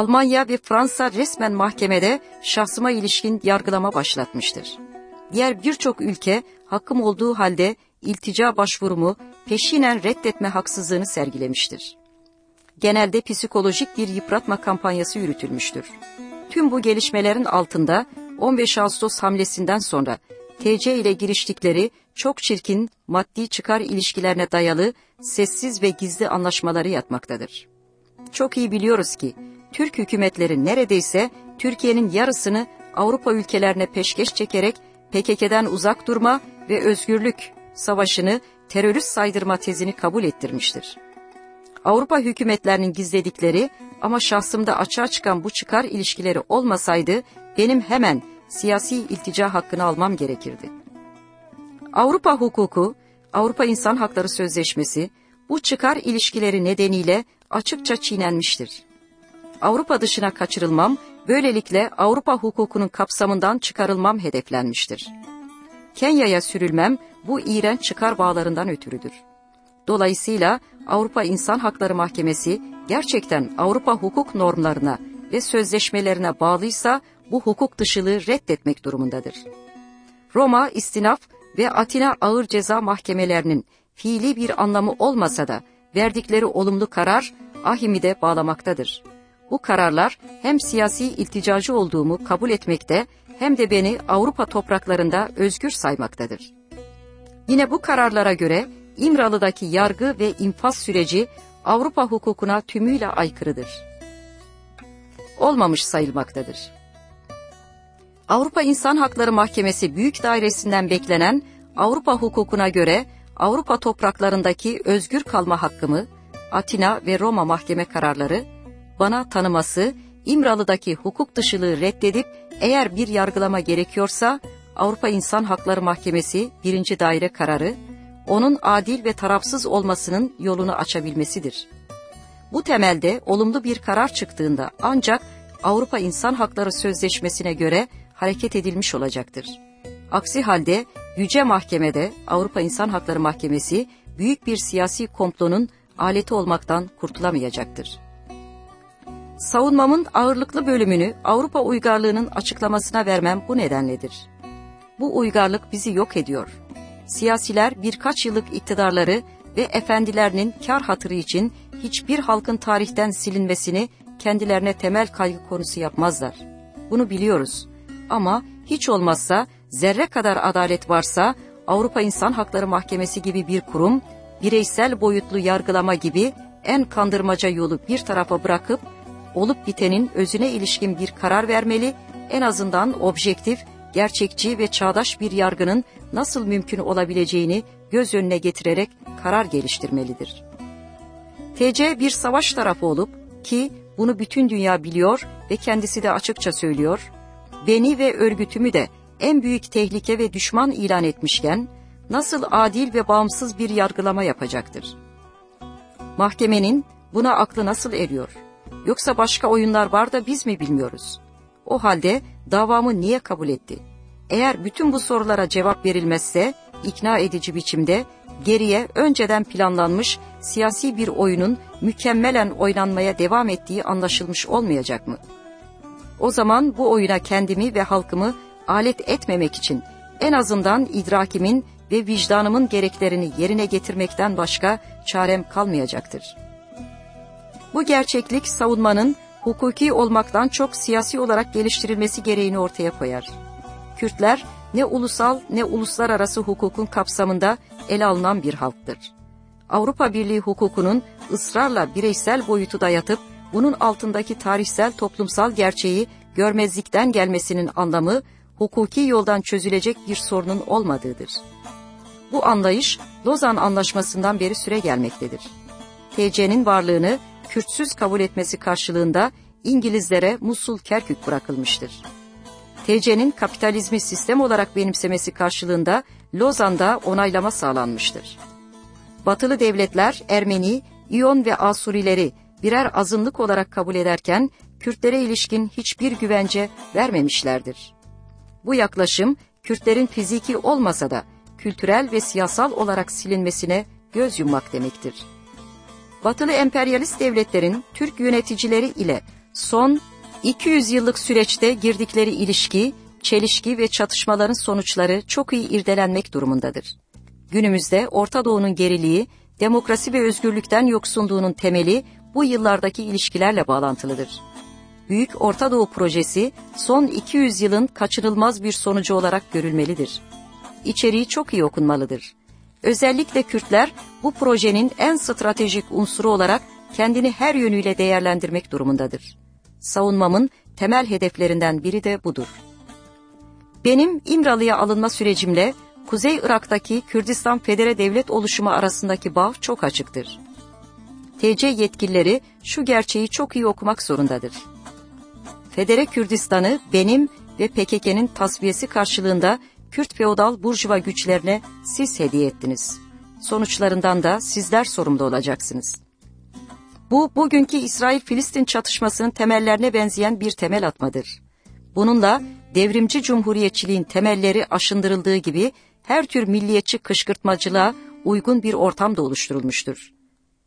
Almanya ve Fransa resmen mahkemede şahsıma ilişkin yargılama başlatmıştır. Diğer birçok ülke hakkım olduğu halde iltica başvurumu peşinen reddetme haksızlığını sergilemiştir. Genelde psikolojik bir yıpratma kampanyası yürütülmüştür. Tüm bu gelişmelerin altında 15 Ağustos hamlesinden sonra TC ile giriştikleri çok çirkin maddi çıkar ilişkilerine dayalı sessiz ve gizli anlaşmaları yatmaktadır. Çok iyi biliyoruz ki Türk hükümetleri neredeyse Türkiye'nin yarısını Avrupa ülkelerine peşkeş çekerek PKK'den uzak durma ve özgürlük savaşını terörist saydırma tezini kabul ettirmiştir. Avrupa hükümetlerinin gizledikleri ama şahsımda açığa çıkan bu çıkar ilişkileri olmasaydı benim hemen siyasi iltica hakkını almam gerekirdi. Avrupa hukuku, Avrupa İnsan Hakları Sözleşmesi bu çıkar ilişkileri nedeniyle açıkça çiğnenmiştir. Avrupa dışına kaçırılmam, böylelikle Avrupa hukukunun kapsamından çıkarılmam hedeflenmiştir. Kenya'ya sürülmem bu iğrenç çıkar bağlarından ötürüdür. Dolayısıyla Avrupa İnsan Hakları Mahkemesi gerçekten Avrupa hukuk normlarına ve sözleşmelerine bağlıysa bu hukuk dışılığı reddetmek durumundadır. Roma, İstinaf ve Atina Ağır Ceza Mahkemelerinin fiili bir anlamı olmasa da verdikleri olumlu karar ahimi de bağlamaktadır. Bu kararlar hem siyasi ilticacı olduğumu kabul etmekte hem de beni Avrupa topraklarında özgür saymaktadır. Yine bu kararlara göre İmralı'daki yargı ve infaz süreci Avrupa hukukuna tümüyle aykırıdır. Olmamış sayılmaktadır. Avrupa İnsan Hakları Mahkemesi Büyük Dairesi'nden beklenen Avrupa hukukuna göre Avrupa topraklarındaki özgür kalma hakkımı, Atina ve Roma mahkeme kararları, bana tanıması, İmralı'daki hukuk dışılığı reddedip eğer bir yargılama gerekiyorsa Avrupa İnsan Hakları Mahkemesi birinci daire kararı, onun adil ve tarafsız olmasının yolunu açabilmesidir. Bu temelde olumlu bir karar çıktığında ancak Avrupa İnsan Hakları Sözleşmesi'ne göre hareket edilmiş olacaktır. Aksi halde Yüce Mahkemede Avrupa İnsan Hakları Mahkemesi büyük bir siyasi komplonun aleti olmaktan kurtulamayacaktır. Savunmamın ağırlıklı bölümünü Avrupa uygarlığının açıklamasına vermem bu nedenledir. Bu uygarlık bizi yok ediyor. Siyasiler birkaç yıllık iktidarları ve efendilerinin kar hatırı için hiçbir halkın tarihten silinmesini kendilerine temel kaygı konusu yapmazlar. Bunu biliyoruz. Ama hiç olmazsa zerre kadar adalet varsa Avrupa İnsan Hakları Mahkemesi gibi bir kurum, bireysel boyutlu yargılama gibi en kandırmaca yolu bir tarafa bırakıp olup bitenin özüne ilişkin bir karar vermeli, en azından objektif, gerçekçi ve çağdaş bir yargının nasıl mümkün olabileceğini göz önüne getirerek karar geliştirmelidir. TC bir savaş tarafı olup ki bunu bütün dünya biliyor ve kendisi de açıkça söylüyor, beni ve örgütümü de en büyük tehlike ve düşman ilan etmişken nasıl adil ve bağımsız bir yargılama yapacaktır? Mahkemenin buna aklı nasıl eriyor? Yoksa başka oyunlar var da biz mi bilmiyoruz? O halde davamı niye kabul etti? Eğer bütün bu sorulara cevap verilmezse ikna edici biçimde geriye önceden planlanmış siyasi bir oyunun mükemmelen oynanmaya devam ettiği anlaşılmış olmayacak mı? O zaman bu oyuna kendimi ve halkımı alet etmemek için en azından idrakimin ve vicdanımın gereklerini yerine getirmekten başka çarem kalmayacaktır. Bu gerçeklik savunmanın hukuki olmaktan çok siyasi olarak geliştirilmesi gereğini ortaya koyar. Kürtler ne ulusal ne uluslararası hukukun kapsamında ele alınan bir halktır. Avrupa Birliği hukukunun ısrarla bireysel boyutu dayatıp bunun altındaki tarihsel toplumsal gerçeği görmezlikten gelmesinin anlamı hukuki yoldan çözülecek bir sorunun olmadığıdır. Bu anlayış Lozan Anlaşması'ndan beri süre gelmektedir. TC'nin varlığını Kürtsüz kabul etmesi karşılığında İngilizlere Musul Kerkük bırakılmıştır. TC'nin kapitalizmi sistem olarak benimsemesi karşılığında Lozan'da onaylama sağlanmıştır. Batılı devletler Ermeni, İyon ve Asurileri birer azınlık olarak kabul ederken Kürtlere ilişkin hiçbir güvence vermemişlerdir. Bu yaklaşım Kürtlerin fiziki olmasa da kültürel ve siyasal olarak silinmesine göz yummak demektir. Batılı emperyalist devletlerin Türk yöneticileri ile son 200 yıllık süreçte girdikleri ilişki, çelişki ve çatışmaların sonuçları çok iyi irdelenmek durumundadır. Günümüzde Orta Doğu'nun geriliği, demokrasi ve özgürlükten yoksunluğunun temeli bu yıllardaki ilişkilerle bağlantılıdır. Büyük Orta Doğu projesi son 200 yılın kaçınılmaz bir sonucu olarak görülmelidir. İçeriği çok iyi okunmalıdır. Özellikle Kürtler bu projenin en stratejik unsuru olarak kendini her yönüyle değerlendirmek durumundadır. Savunmamın temel hedeflerinden biri de budur. Benim İmralı'ya alınma sürecimle Kuzey Irak'taki Kürdistan Federe Devlet oluşumu arasındaki bağ çok açıktır. TC yetkilileri şu gerçeği çok iyi okumak zorundadır. Federe Kürdistan'ı benim ve PKK'nın tasfiyesi karşılığında Kürt feodal burjuva güçlerine siz hediye ettiniz. Sonuçlarından da sizler sorumlu olacaksınız. Bu, bugünkü İsrail-Filistin çatışmasının temellerine benzeyen bir temel atmadır. Bununla devrimci cumhuriyetçiliğin temelleri aşındırıldığı gibi her tür milliyetçi kışkırtmacılığa uygun bir ortam da oluşturulmuştur.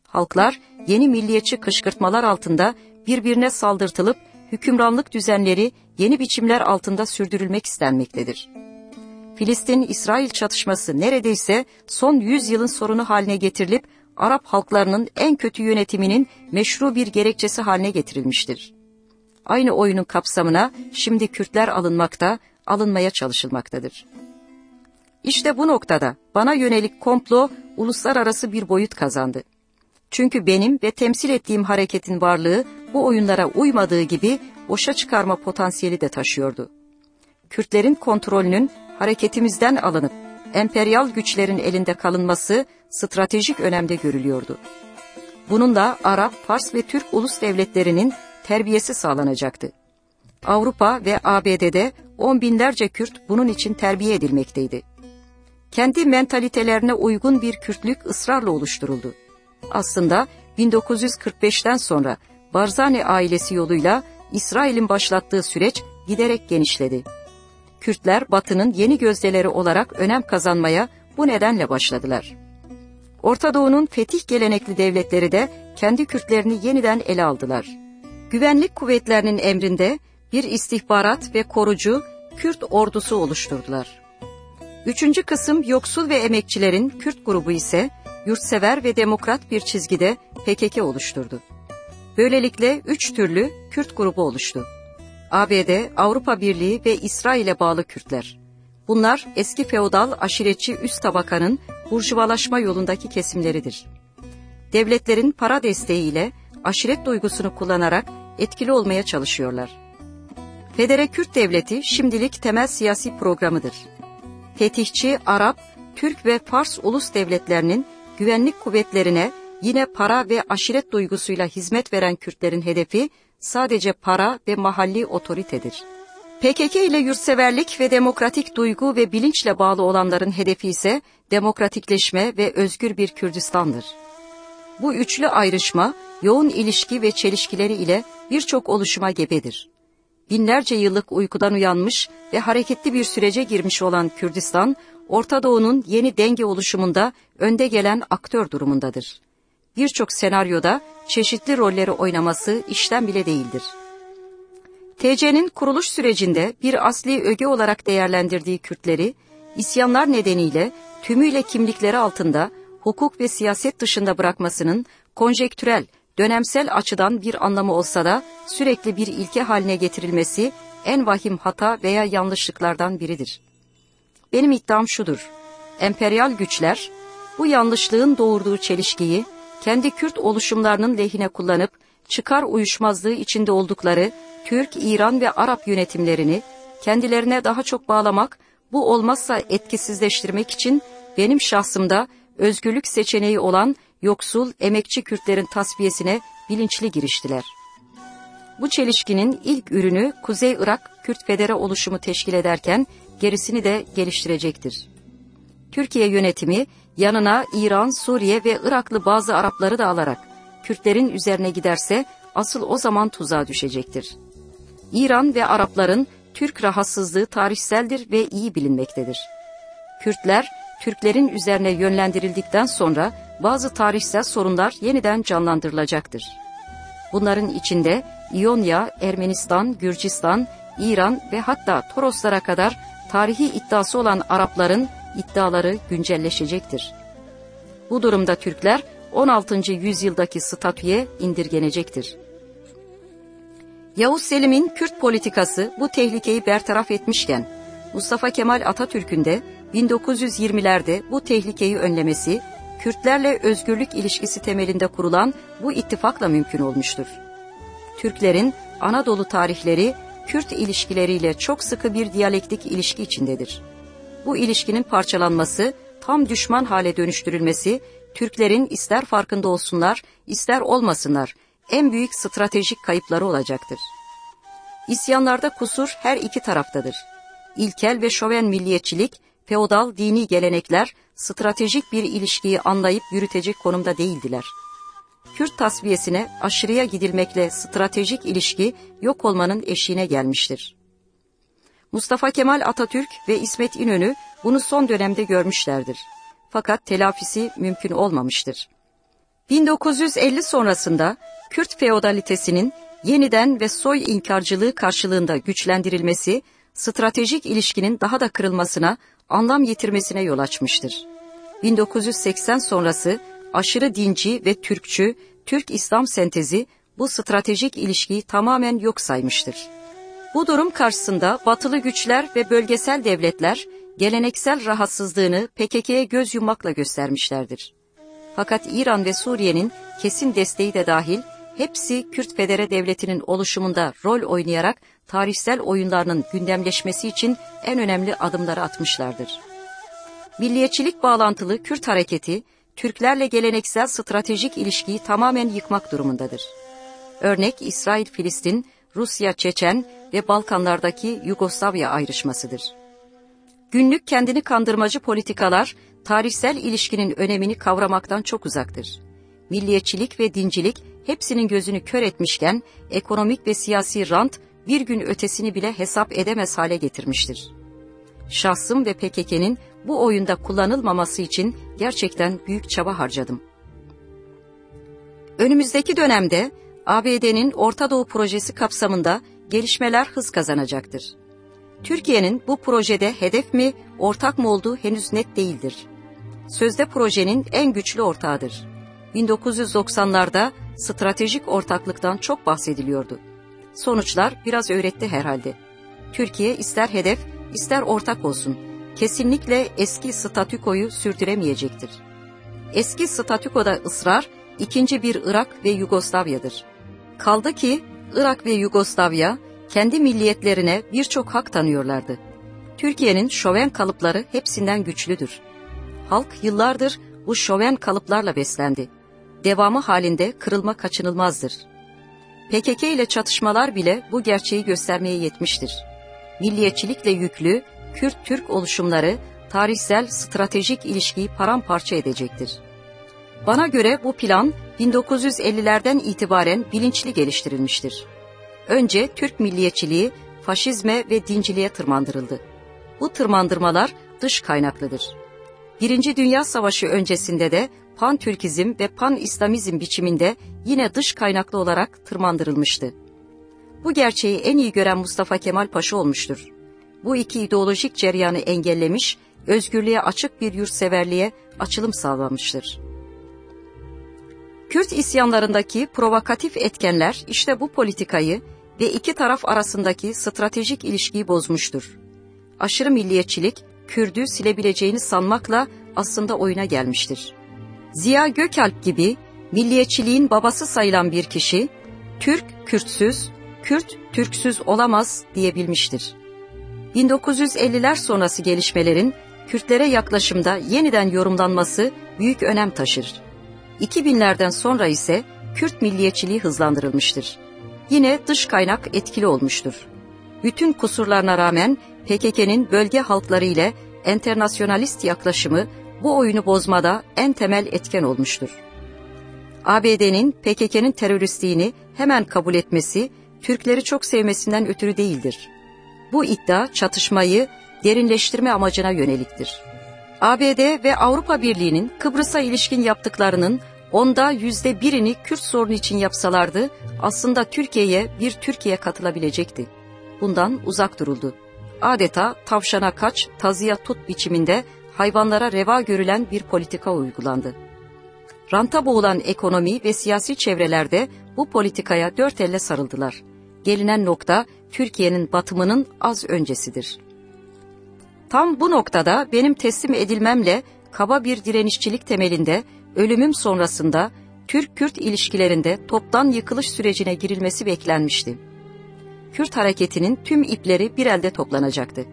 Halklar yeni milliyetçi kışkırtmalar altında birbirine saldırtılıp hükümranlık düzenleri yeni biçimler altında sürdürülmek istenmektedir. Filistin-İsrail çatışması neredeyse son 100 yılın sorunu haline getirilip Arap halklarının en kötü yönetiminin meşru bir gerekçesi haline getirilmiştir. Aynı oyunun kapsamına şimdi Kürtler alınmakta, alınmaya çalışılmaktadır. İşte bu noktada bana yönelik komplo uluslararası bir boyut kazandı. Çünkü benim ve temsil ettiğim hareketin varlığı bu oyunlara uymadığı gibi boşa çıkarma potansiyeli de taşıyordu. Kürtlerin kontrolünün hareketimizden alınıp emperyal güçlerin elinde kalınması stratejik önemde görülüyordu. Bununla Arap, Fars ve Türk ulus devletlerinin terbiyesi sağlanacaktı. Avrupa ve ABD'de on binlerce Kürt bunun için terbiye edilmekteydi. Kendi mentalitelerine uygun bir Kürtlük ısrarla oluşturuldu. Aslında 1945'ten sonra Barzani ailesi yoluyla İsrail'in başlattığı süreç giderek genişledi. Kürtler Batı'nın yeni gözdeleri olarak önem kazanmaya bu nedenle başladılar. Orta Doğu'nun fetih gelenekli devletleri de kendi Kürtlerini yeniden ele aldılar. Güvenlik kuvvetlerinin emrinde bir istihbarat ve korucu Kürt ordusu oluşturdular. Üçüncü kısım yoksul ve emekçilerin Kürt grubu ise yurtsever ve demokrat bir çizgide PKK oluşturdu. Böylelikle üç türlü Kürt grubu oluştu. ABD, Avrupa Birliği ve İsrail'e bağlı Kürtler. Bunlar eski feodal aşiretçi üst tabakanın burjuvalaşma yolundaki kesimleridir. Devletlerin para desteğiyle aşiret duygusunu kullanarak etkili olmaya çalışıyorlar. Federe Kürt Devleti şimdilik temel siyasi programıdır. Fetihçi Arap, Türk ve Fars ulus devletlerinin güvenlik kuvvetlerine yine para ve aşiret duygusuyla hizmet veren Kürtlerin hedefi sadece para ve mahalli otoritedir. PKK ile yurtseverlik ve demokratik duygu ve bilinçle bağlı olanların hedefi ise demokratikleşme ve özgür bir Kürdistan'dır. Bu üçlü ayrışma yoğun ilişki ve çelişkileri ile birçok oluşuma gebedir. Binlerce yıllık uykudan uyanmış ve hareketli bir sürece girmiş olan Kürdistan, Orta Doğu'nun yeni denge oluşumunda önde gelen aktör durumundadır. Birçok senaryoda çeşitli rolleri oynaması işten bile değildir. TC'nin kuruluş sürecinde bir asli öge olarak değerlendirdiği Kürtleri, isyanlar nedeniyle tümüyle kimlikleri altında hukuk ve siyaset dışında bırakmasının konjektürel, dönemsel açıdan bir anlamı olsa da sürekli bir ilke haline getirilmesi en vahim hata veya yanlışlıklardan biridir. Benim iddiam şudur. Emperyal güçler bu yanlışlığın doğurduğu çelişkiyi kendi Kürt oluşumlarının lehine kullanıp çıkar uyuşmazlığı içinde oldukları Türk, İran ve Arap yönetimlerini kendilerine daha çok bağlamak, bu olmazsa etkisizleştirmek için benim şahsımda özgürlük seçeneği olan yoksul, emekçi Kürtlerin tasfiyesine bilinçli giriştiler. Bu çelişkinin ilk ürünü Kuzey Irak Kürt Federe oluşumu teşkil ederken gerisini de geliştirecektir. Türkiye yönetimi yanına İran, Suriye ve Iraklı bazı Arapları da alarak Kürtlerin üzerine giderse asıl o zaman tuzağa düşecektir. İran ve Arapların Türk rahatsızlığı tarihseldir ve iyi bilinmektedir. Kürtler, Türklerin üzerine yönlendirildikten sonra bazı tarihsel sorunlar yeniden canlandırılacaktır. Bunların içinde İonya, Ermenistan, Gürcistan, İran ve hatta Toroslara kadar tarihi iddiası olan Arapların iddiaları güncelleşecektir. Bu durumda Türkler 16. yüzyıldaki statüye indirgenecektir. Yavuz Selim'in Kürt politikası bu tehlikeyi bertaraf etmişken, Mustafa Kemal Atatürk'ün de 1920'lerde bu tehlikeyi önlemesi, Kürtlerle özgürlük ilişkisi temelinde kurulan bu ittifakla mümkün olmuştur. Türklerin Anadolu tarihleri Kürt ilişkileriyle çok sıkı bir diyalektik ilişki içindedir. Bu ilişkinin parçalanması, tam düşman hale dönüştürülmesi, Türklerin ister farkında olsunlar, ister olmasınlar, en büyük stratejik kayıpları olacaktır. İsyanlarda kusur her iki taraftadır. İlkel ve şoven milliyetçilik, feodal dini gelenekler, stratejik bir ilişkiyi anlayıp yürütecek konumda değildiler. Kürt tasfiyesine aşırıya gidilmekle stratejik ilişki yok olmanın eşiğine gelmiştir. Mustafa Kemal Atatürk ve İsmet İnönü bunu son dönemde görmüşlerdir. Fakat telafisi mümkün olmamıştır. 1950 sonrasında Kürt feodalitesinin yeniden ve soy inkarcılığı karşılığında güçlendirilmesi, stratejik ilişkinin daha da kırılmasına, anlam yitirmesine yol açmıştır. 1980 sonrası aşırı dinci ve Türkçü, Türk-İslam sentezi bu stratejik ilişkiyi tamamen yok saymıştır. Bu durum karşısında batılı güçler ve bölgesel devletler geleneksel rahatsızlığını PKK'ye göz yummakla göstermişlerdir. Fakat İran ve Suriye'nin kesin desteği de dahil hepsi Kürt Federe Devleti'nin oluşumunda rol oynayarak tarihsel oyunlarının gündemleşmesi için en önemli adımları atmışlardır. Milliyetçilik bağlantılı Kürt hareketi, Türklerle geleneksel stratejik ilişkiyi tamamen yıkmak durumundadır. Örnek İsrail-Filistin, Rusya-Çeçen ve Balkanlardaki Yugoslavya ayrışmasıdır. Günlük kendini kandırmacı politikalar, tarihsel ilişkinin önemini kavramaktan çok uzaktır. Milliyetçilik ve dincilik hepsinin gözünü kör etmişken, ekonomik ve siyasi rant bir gün ötesini bile hesap edemez hale getirmiştir. Şahsım ve PKK'nin bu oyunda kullanılmaması için gerçekten büyük çaba harcadım. Önümüzdeki dönemde ABD'nin Orta Doğu projesi kapsamında gelişmeler hız kazanacaktır. Türkiye'nin bu projede hedef mi, ortak mı olduğu henüz net değildir. Sözde projenin en güçlü ortağıdır. 1990'larda stratejik ortaklıktan çok bahsediliyordu. Sonuçlar biraz öğretti herhalde. Türkiye ister hedef, ister ortak olsun, kesinlikle eski statükoyu sürdüremeyecektir. Eski statükoda ısrar, ikinci bir Irak ve Yugoslavya'dır. Kaldı ki Irak ve Yugoslavya kendi milliyetlerine birçok hak tanıyorlardı. Türkiye'nin şoven kalıpları hepsinden güçlüdür. Halk yıllardır bu şoven kalıplarla beslendi. Devamı halinde kırılma kaçınılmazdır. PKK ile çatışmalar bile bu gerçeği göstermeye yetmiştir. Milliyetçilikle yüklü Kürt-Türk oluşumları tarihsel stratejik ilişkiyi paramparça edecektir. Bana göre bu plan 1950'lerden itibaren bilinçli geliştirilmiştir. Önce Türk milliyetçiliği faşizme ve dinciliğe tırmandırıldı. Bu tırmandırmalar dış kaynaklıdır. Birinci Dünya Savaşı öncesinde de pan-Türkizm ve pan-İslamizm biçiminde yine dış kaynaklı olarak tırmandırılmıştı. Bu gerçeği en iyi gören Mustafa Kemal Paşa olmuştur. Bu iki ideolojik ceryanı engellemiş, özgürlüğe açık bir yurtseverliğe açılım sağlamıştır. Kürt isyanlarındaki provokatif etkenler işte bu politikayı ve iki taraf arasındaki stratejik ilişkiyi bozmuştur. Aşırı milliyetçilik, Kürdü silebileceğini sanmakla aslında oyuna gelmiştir. Ziya Gökalp gibi milliyetçiliğin babası sayılan bir kişi, Türk Kürtsüz, Kürt Türksüz olamaz diyebilmiştir. 1950'ler sonrası gelişmelerin Kürtlere yaklaşımda yeniden yorumlanması büyük önem taşır. 2000'lerden sonra ise Kürt milliyetçiliği hızlandırılmıştır. Yine dış kaynak etkili olmuştur. Bütün kusurlarına rağmen PKK'nın bölge halkları ile enternasyonalist yaklaşımı bu oyunu bozmada en temel etken olmuştur. ABD'nin PKK'nın teröristliğini hemen kabul etmesi, Türkleri çok sevmesinden ötürü değildir. Bu iddia çatışmayı derinleştirme amacına yöneliktir. ABD ve Avrupa Birliği'nin Kıbrıs'a ilişkin yaptıklarının onda yüzde birini Kürt sorunu için yapsalardı aslında Türkiye'ye bir Türkiye katılabilecekti. Bundan uzak duruldu. Adeta tavşana kaç, tazıya tut biçiminde hayvanlara reva görülen bir politika uygulandı. Ranta boğulan ekonomi ve siyasi çevrelerde bu politikaya dört elle sarıldılar. Gelinen nokta Türkiye'nin batımının az öncesidir. Tam bu noktada benim teslim edilmemle kaba bir direnişçilik temelinde ölümüm sonrasında Türk-Kürt ilişkilerinde toptan yıkılış sürecine girilmesi beklenmişti. Kürt hareketinin tüm ipleri bir elde toplanacaktı.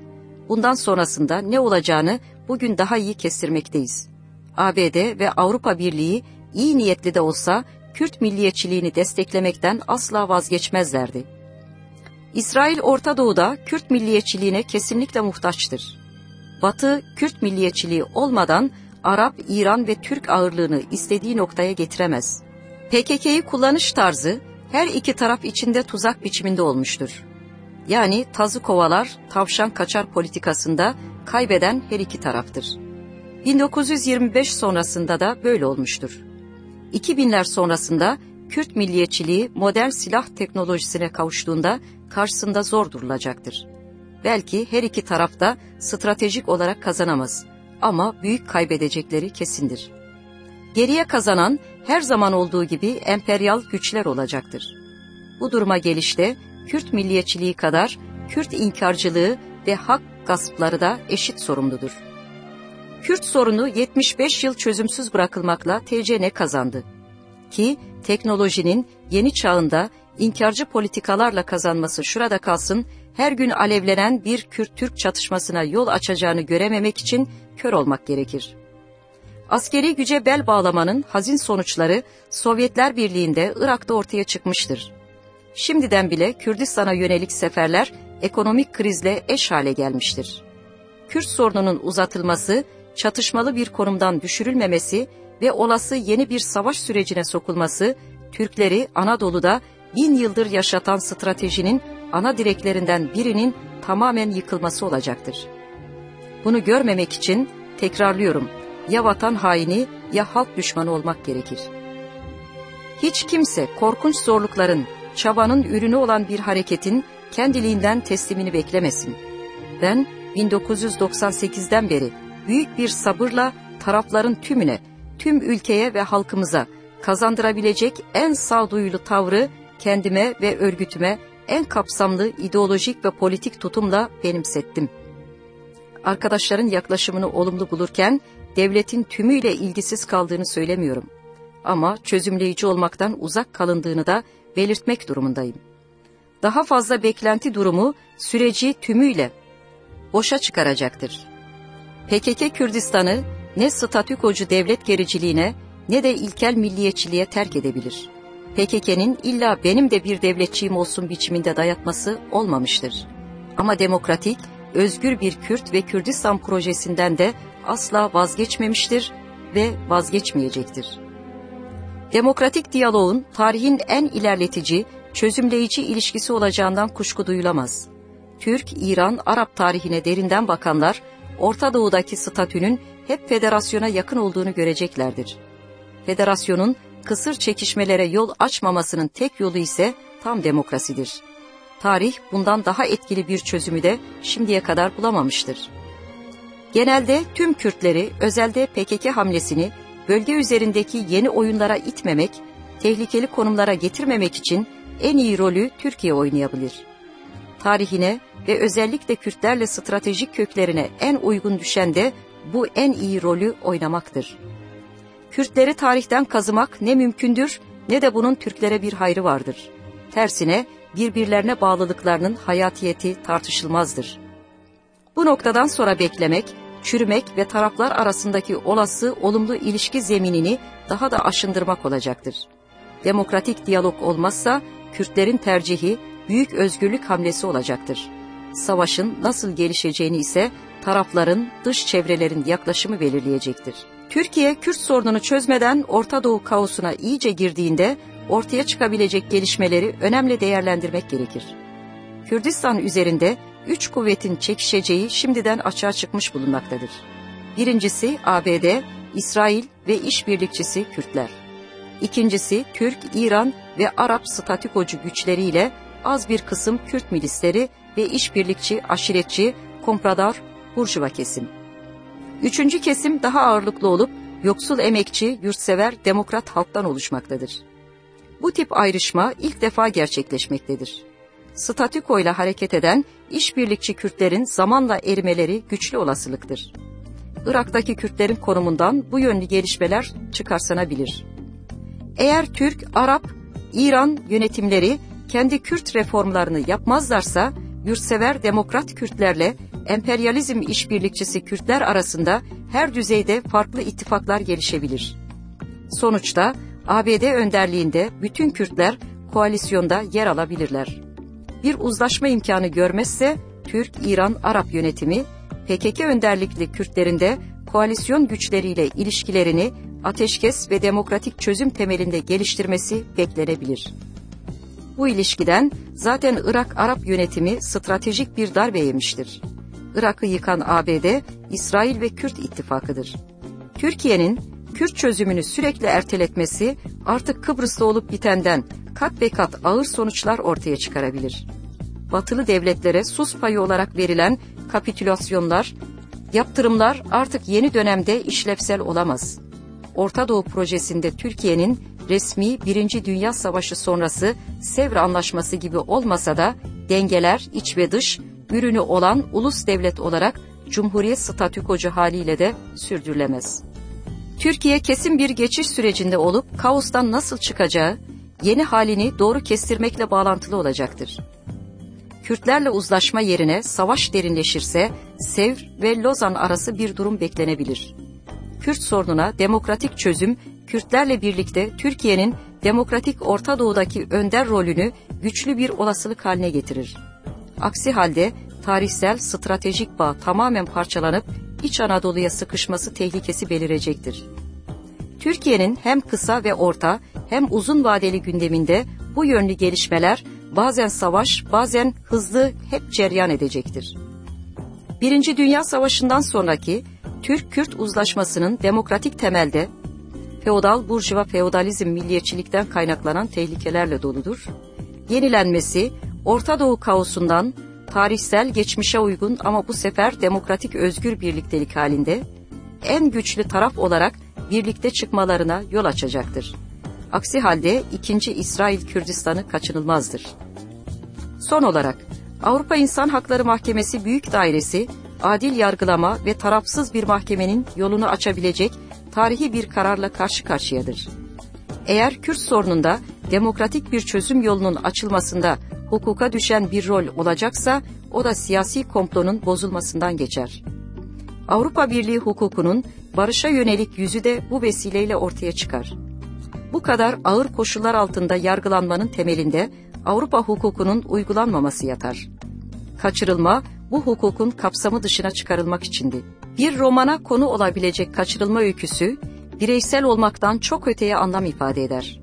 Bundan sonrasında ne olacağını bugün daha iyi kestirmekteyiz. ABD ve Avrupa Birliği iyi niyetli de olsa Kürt milliyetçiliğini desteklemekten asla vazgeçmezlerdi. İsrail Orta Doğu'da Kürt milliyetçiliğine kesinlikle muhtaçtır. Batı, Kürt milliyetçiliği olmadan Arap, İran ve Türk ağırlığını istediği noktaya getiremez. PKK'yı kullanış tarzı her iki taraf içinde tuzak biçiminde olmuştur. Yani tazı kovalar, tavşan kaçar politikasında kaybeden her iki taraftır. 1925 sonrasında da böyle olmuştur. 2000'ler sonrasında Kürt milliyetçiliği modern silah teknolojisine kavuştuğunda karşısında zor durulacaktır. Belki her iki tarafta stratejik olarak kazanamaz ama büyük kaybedecekleri kesindir. Geriye kazanan her zaman olduğu gibi emperyal güçler olacaktır. Bu duruma gelişte Kürt milliyetçiliği kadar Kürt inkarcılığı ve hak gaspları da eşit sorumludur. Kürt sorunu 75 yıl çözümsüz bırakılmakla TCN kazandı. Ki teknolojinin yeni çağında inkarcı politikalarla kazanması şurada kalsın, her gün alevlenen bir Kürt-Türk çatışmasına yol açacağını görememek için kör olmak gerekir. Askeri güce bel bağlamanın hazin sonuçları Sovyetler Birliği'nde Irak'ta ortaya çıkmıştır. Şimdiden bile Kürdistan'a yönelik seferler ekonomik krizle eş hale gelmiştir. Kürt sorununun uzatılması, çatışmalı bir konumdan düşürülmemesi ve olası yeni bir savaş sürecine sokulması, Türkleri Anadolu'da bin yıldır yaşatan stratejinin ana direklerinden birinin tamamen yıkılması olacaktır. Bunu görmemek için tekrarlıyorum, ya vatan haini ya halk düşmanı olmak gerekir. Hiç kimse korkunç zorlukların, çabanın ürünü olan bir hareketin kendiliğinden teslimini beklemesin. Ben 1998'den beri büyük bir sabırla tarafların tümüne, tüm ülkeye ve halkımıza kazandırabilecek en sağduyulu tavrı kendime ve örgütüme en kapsamlı ideolojik ve politik tutumla benimsettim. Arkadaşların yaklaşımını olumlu bulurken devletin tümüyle ilgisiz kaldığını söylemiyorum. Ama çözümleyici olmaktan uzak kalındığını da belirtmek durumundayım. Daha fazla beklenti durumu süreci tümüyle boşa çıkaracaktır. PKK Kürdistan'ı ne statükocu devlet gericiliğine ne de ilkel milliyetçiliğe terk edebilir. PKK'nin illa benim de bir devletçiyim olsun biçiminde dayatması olmamıştır. Ama demokratik, özgür bir Kürt ve Kürdistan projesinden de asla vazgeçmemiştir ve vazgeçmeyecektir. Demokratik diyaloğun tarihin en ilerletici, çözümleyici ilişkisi olacağından kuşku duyulamaz. Türk, İran, Arap tarihine derinden bakanlar, Orta Doğu'daki statünün hep federasyona yakın olduğunu göreceklerdir. Federasyonun kısır çekişmelere yol açmamasının tek yolu ise tam demokrasidir. Tarih bundan daha etkili bir çözümü de şimdiye kadar bulamamıştır. Genelde tüm Kürtleri, özelde PKK hamlesini bölge üzerindeki yeni oyunlara itmemek, tehlikeli konumlara getirmemek için en iyi rolü Türkiye oynayabilir. Tarihine ve özellikle Kürtlerle stratejik köklerine en uygun düşen de bu en iyi rolü oynamaktır. Kürtleri tarihten kazımak ne mümkündür ne de bunun Türklere bir hayrı vardır. Tersine birbirlerine bağlılıklarının hayatiyeti tartışılmazdır. Bu noktadan sonra beklemek, çürümek ve taraflar arasındaki olası olumlu ilişki zeminini daha da aşındırmak olacaktır. Demokratik diyalog olmazsa Kürtlerin tercihi büyük özgürlük hamlesi olacaktır. Savaşın nasıl gelişeceğini ise tarafların, dış çevrelerin yaklaşımı belirleyecektir. Türkiye, Kürt sorununu çözmeden Orta Doğu kaosuna iyice girdiğinde ortaya çıkabilecek gelişmeleri önemli değerlendirmek gerekir. Kürdistan üzerinde üç kuvvetin çekişeceği şimdiden açığa çıkmış bulunmaktadır. Birincisi ABD, İsrail ve işbirlikçisi Kürtler. İkincisi Türk, İran ve Arap statikocu güçleriyle az bir kısım Kürt milisleri ve işbirlikçi, aşiretçi, komprador, burjuva kesim. Üçüncü kesim daha ağırlıklı olup yoksul emekçi, yurtsever, demokrat halktan oluşmaktadır. Bu tip ayrışma ilk defa gerçekleşmektedir. Statüko ile hareket eden işbirlikçi Kürtlerin zamanla erimeleri güçlü olasılıktır. Irak'taki Kürtlerin konumundan bu yönlü gelişmeler çıkarsanabilir. Eğer Türk, Arap, İran yönetimleri kendi Kürt reformlarını yapmazlarsa, yurtsever demokrat Kürtlerle emperyalizm işbirlikçisi Kürtler arasında her düzeyde farklı ittifaklar gelişebilir. Sonuçta ABD önderliğinde bütün Kürtler koalisyonda yer alabilirler. Bir uzlaşma imkanı görmezse Türk, İran, Arap yönetimi PKK önderlikli Kürtlerinde koalisyon güçleriyle ilişkilerini ateşkes ve demokratik çözüm temelinde geliştirmesi beklenebilir. Bu ilişkiden zaten Irak Arap yönetimi stratejik bir darbe yemiştir. Irak'ı yıkan ABD, İsrail ve Kürt ittifakıdır. Türkiye'nin Kürt çözümünü sürekli erteletmesi artık Kıbrıs'ta olup bitenden kat be kat ağır sonuçlar ortaya çıkarabilir. Batılı devletlere sus payı olarak verilen kapitülasyonlar, yaptırımlar artık yeni dönemde işlevsel olamaz. Orta Doğu projesinde Türkiye'nin resmi Birinci Dünya Savaşı sonrası Sevr Anlaşması gibi olmasa da dengeler iç ve dış ürünü olan ulus devlet olarak Cumhuriyet statükocu haliyle de sürdürülemez. Türkiye kesin bir geçiş sürecinde olup kaostan nasıl çıkacağı, yeni halini doğru kestirmekle bağlantılı olacaktır. Kürtlerle uzlaşma yerine savaş derinleşirse Sevr ve Lozan arası bir durum beklenebilir. Kürt sorununa demokratik çözüm Kürtlerle birlikte Türkiye'nin demokratik Orta Doğu'daki önder rolünü güçlü bir olasılık haline getirir. Aksi halde tarihsel stratejik bağ tamamen parçalanıp İç Anadolu'ya sıkışması tehlikesi belirecektir. Türkiye'nin hem kısa ve orta hem uzun vadeli gündeminde bu yönlü gelişmeler bazen savaş, bazen hızlı hep ceryan edecektir. Birinci Dünya Savaşı'ndan sonraki Türk-Kürt uzlaşmasının demokratik temelde feodal burjuva feodalizm milliyetçilikten kaynaklanan tehlikelerle doludur. Yenilenmesi Orta Doğu kaosundan tarihsel geçmişe uygun ama bu sefer demokratik özgür birliktelik halinde en güçlü taraf olarak birlikte çıkmalarına yol açacaktır. Aksi halde ikinci İsrail Kürdistan'ı kaçınılmazdır. Son olarak Avrupa İnsan Hakları Mahkemesi Büyük Dairesi adil yargılama ve tarafsız bir mahkemenin yolunu açabilecek tarihi bir kararla karşı karşıyadır. Eğer Kürt sorununda demokratik bir çözüm yolunun açılmasında hukuka düşen bir rol olacaksa o da siyasi komplonun bozulmasından geçer. Avrupa Birliği hukukunun barışa yönelik yüzü de bu vesileyle ortaya çıkar. Bu kadar ağır koşullar altında yargılanmanın temelinde Avrupa hukukunun uygulanmaması yatar. Kaçırılma bu hukukun kapsamı dışına çıkarılmak içindi. Bir romana konu olabilecek kaçırılma öyküsü bireysel olmaktan çok öteye anlam ifade eder.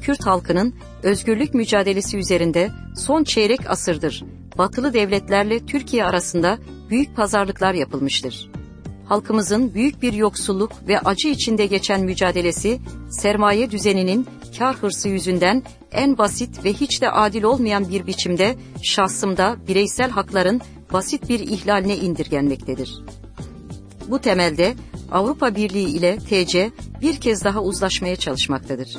Kürt halkının özgürlük mücadelesi üzerinde son çeyrek asırdır batılı devletlerle Türkiye arasında büyük pazarlıklar yapılmıştır. Halkımızın büyük bir yoksulluk ve acı içinde geçen mücadelesi sermaye düzeninin kar hırsı yüzünden en basit ve hiç de adil olmayan bir biçimde şahsımda bireysel hakların basit bir ihlaline indirgenmektedir. Bu temelde Avrupa Birliği ile TC bir kez daha uzlaşmaya çalışmaktadır.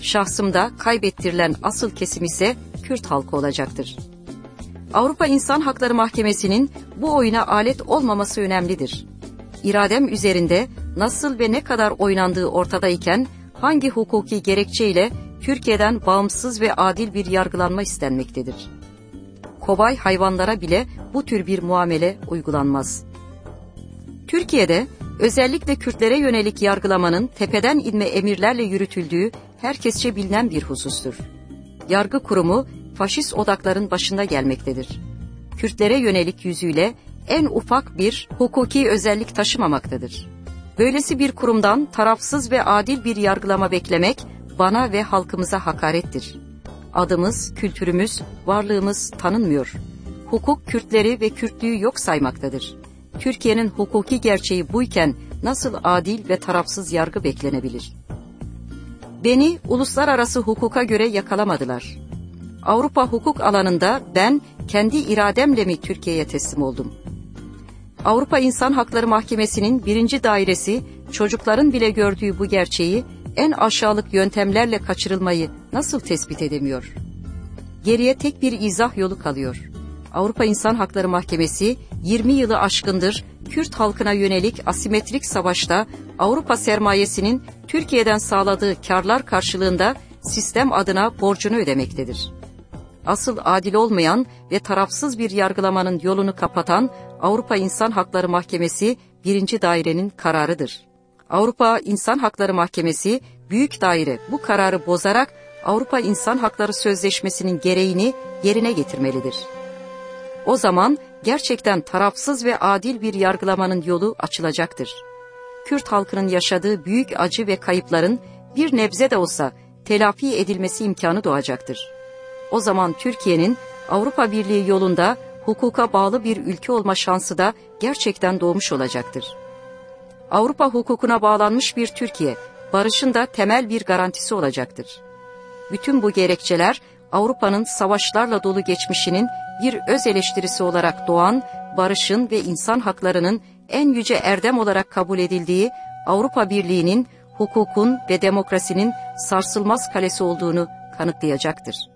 Şahsımda kaybettirilen asıl kesim ise Kürt halkı olacaktır. Avrupa İnsan Hakları Mahkemesi'nin bu oyuna alet olmaması önemlidir. İradem üzerinde nasıl ve ne kadar oynandığı ortadayken hangi hukuki gerekçeyle Türkiye'den bağımsız ve adil bir yargılanma istenmektedir. Kobay hayvanlara bile bu tür bir muamele uygulanmaz. Türkiye'de özellikle Kürtlere yönelik yargılamanın tepeden inme emirlerle yürütüldüğü herkesçe bilinen bir husustur. Yargı kurumu faşist odakların başında gelmektedir. Kürtlere yönelik yüzüyle en ufak bir hukuki özellik taşımamaktadır. Böylesi bir kurumdan tarafsız ve adil bir yargılama beklemek bana ve halkımıza hakarettir. Adımız, kültürümüz, varlığımız tanınmıyor. Hukuk Kürtleri ve Kürtlüğü yok saymaktadır. Türkiye'nin hukuki gerçeği buyken nasıl adil ve tarafsız yargı beklenebilir? Beni uluslararası hukuka göre yakalamadılar. Avrupa hukuk alanında ben kendi irademle mi Türkiye'ye teslim oldum? Avrupa İnsan Hakları Mahkemesi'nin birinci dairesi çocukların bile gördüğü bu gerçeği en aşağılık yöntemlerle kaçırılmayı nasıl tespit edemiyor? Geriye tek bir izah yolu kalıyor. Avrupa İnsan Hakları Mahkemesi 20 yılı aşkındır Kürt halkına yönelik asimetrik savaşta Avrupa sermayesinin Türkiye'den sağladığı karlar karşılığında sistem adına borcunu ödemektedir. Asıl adil olmayan ve tarafsız bir yargılamanın yolunu kapatan Avrupa İnsan Hakları Mahkemesi birinci dairenin kararıdır. Avrupa İnsan Hakları Mahkemesi büyük daire bu kararı bozarak Avrupa İnsan Hakları Sözleşmesi'nin gereğini yerine getirmelidir. O zaman gerçekten tarafsız ve adil bir yargılamanın yolu açılacaktır. Kürt halkının yaşadığı büyük acı ve kayıpların bir nebze de olsa telafi edilmesi imkanı doğacaktır. O zaman Türkiye'nin Avrupa Birliği yolunda hukuka bağlı bir ülke olma şansı da gerçekten doğmuş olacaktır. Avrupa hukukuna bağlanmış bir Türkiye, barışın da temel bir garantisi olacaktır. Bütün bu gerekçeler Avrupa'nın savaşlarla dolu geçmişinin bir öz eleştirisi olarak doğan barışın ve insan haklarının en yüce erdem olarak kabul edildiği Avrupa Birliği'nin hukukun ve demokrasinin sarsılmaz kalesi olduğunu kanıtlayacaktır.